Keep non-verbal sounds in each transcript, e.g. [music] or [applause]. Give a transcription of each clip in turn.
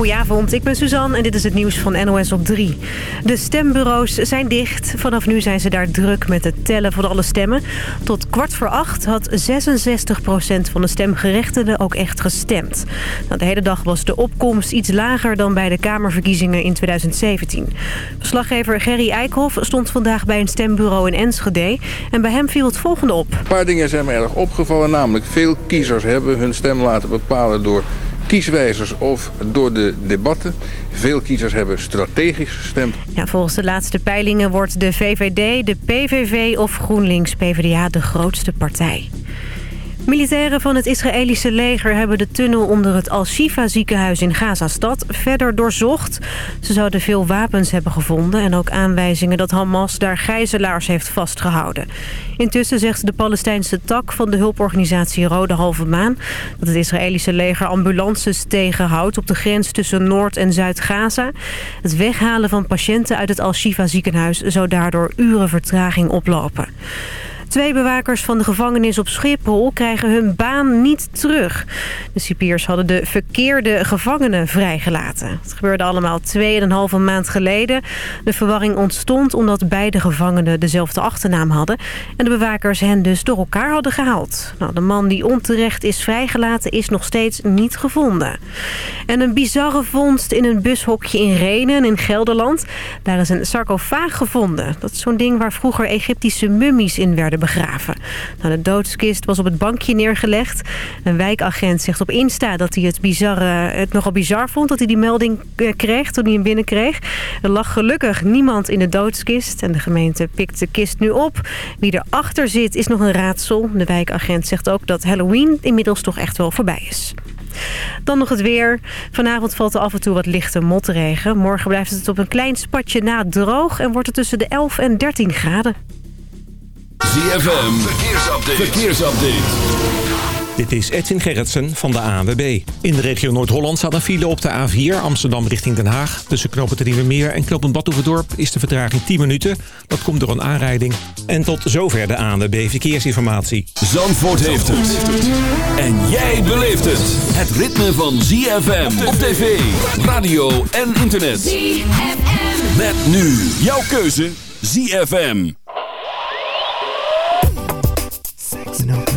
Goedenavond, ik ben Suzanne en dit is het nieuws van NOS op 3. De stembureaus zijn dicht. Vanaf nu zijn ze daar druk met het tellen van alle stemmen. Tot kwart voor acht had 66% van de stemgerechtigden ook echt gestemd. Nou, de hele dag was de opkomst iets lager dan bij de Kamerverkiezingen in 2017. Verslaggever Gerry Eikhoff stond vandaag bij een stembureau in Enschede. En bij hem viel het volgende op. Een paar dingen zijn me erg opgevallen. Namelijk veel kiezers hebben hun stem laten bepalen door kieswijzers of door de debatten. Veel kiezers hebben strategisch gestemd. Ja, volgens de laatste peilingen wordt de VVD, de PVV of GroenLinks-PVDA de grootste partij. Militairen van het Israëlische leger hebben de tunnel onder het Al-Shifa ziekenhuis in Gazastad verder doorzocht. Ze zouden veel wapens hebben gevonden en ook aanwijzingen dat Hamas daar gijzelaars heeft vastgehouden. Intussen zegt de Palestijnse tak van de hulporganisatie Rode Halve Maan dat het Israëlische leger ambulances tegenhoudt op de grens tussen Noord- en Zuid-Gaza. Het weghalen van patiënten uit het Al-Shifa ziekenhuis zou daardoor uren vertraging oplopen. Twee bewakers van de gevangenis op Schiphol krijgen hun baan niet terug. De cipiers hadden de verkeerde gevangenen vrijgelaten. Het gebeurde allemaal 2,5 maand geleden. De verwarring ontstond omdat beide gevangenen dezelfde achternaam hadden... en de bewakers hen dus door elkaar hadden gehaald. Nou, de man die onterecht is vrijgelaten is nog steeds niet gevonden. En een bizarre vondst in een bushokje in Renen in Gelderland. Daar is een sarcofaag gevonden. Dat is zo'n ding waar vroeger Egyptische mummies in werden begraven. Nou, de doodskist was op het bankje neergelegd. Een wijkagent zegt op Insta dat hij het, bizarre, het nogal bizar vond... dat hij die melding eh, kreeg toen hij hem binnenkreeg. Er lag gelukkig niemand in de doodskist. En de gemeente pikt de kist nu op. Wie erachter zit is nog een raadsel. De wijkagent zegt ook dat Halloween inmiddels toch echt wel voorbij is. Dan nog het weer. Vanavond valt er af en toe wat lichte motregen. Morgen blijft het op een klein spatje na droog... en wordt het tussen de 11 en 13 graden. ZFM, verkeersupdate. verkeersupdate. Dit is Edwin Gerritsen van de ANWB. In de regio Noord-Holland staat een file op de A4 Amsterdam richting Den Haag. Tussen knooppunt de Meer en knooppunt Badhoevedorp is de vertraging 10 minuten. Dat komt door een aanrijding. En tot zover de ANWB Verkeersinformatie. Zandvoort heeft het. En jij beleeft het. Het ritme van ZFM op tv, radio en internet. ZFM. Met nu jouw keuze ZFM. [laughs]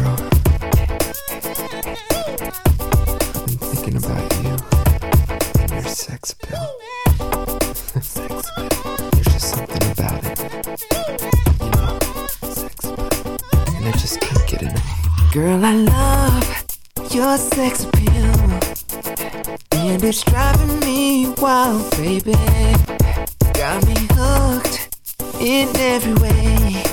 baby. Got me hooked in every way.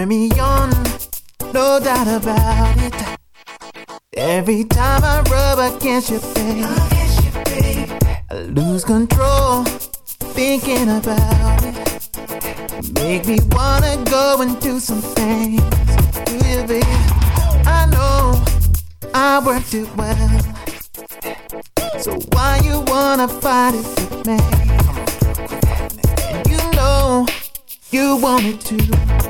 Turn me on, no doubt about it. Every time I rub against your face, I lose control, thinking about it. Make me wanna go and do some things. You? I know I worked it well. So why you wanna fight it with me? You know you wanted to.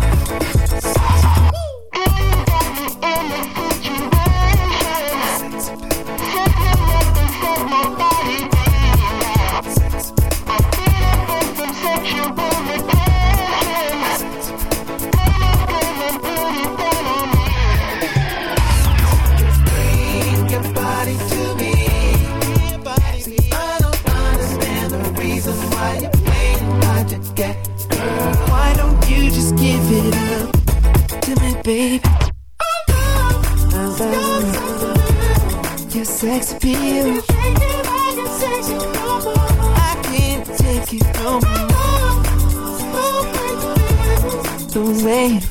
sex appeal. I can't take it no. The way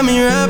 Got me wrapped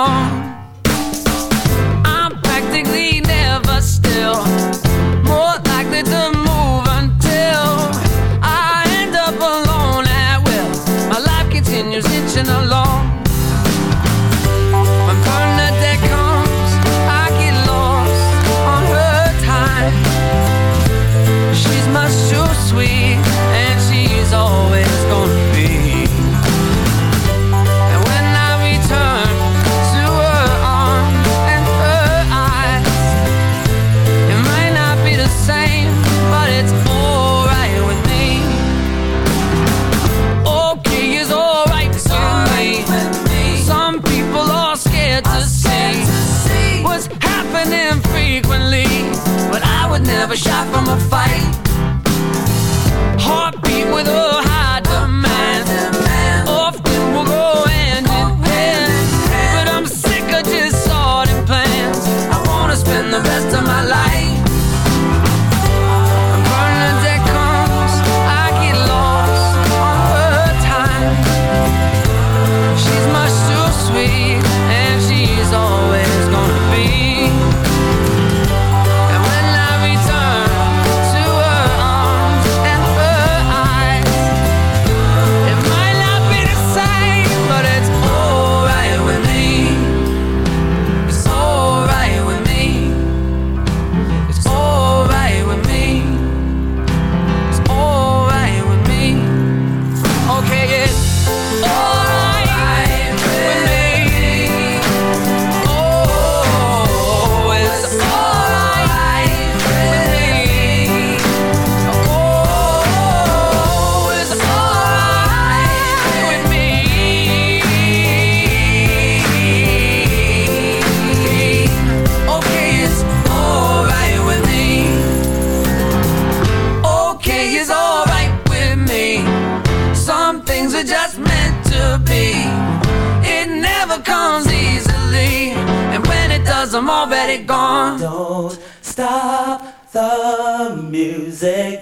it gone. Don't stop the music.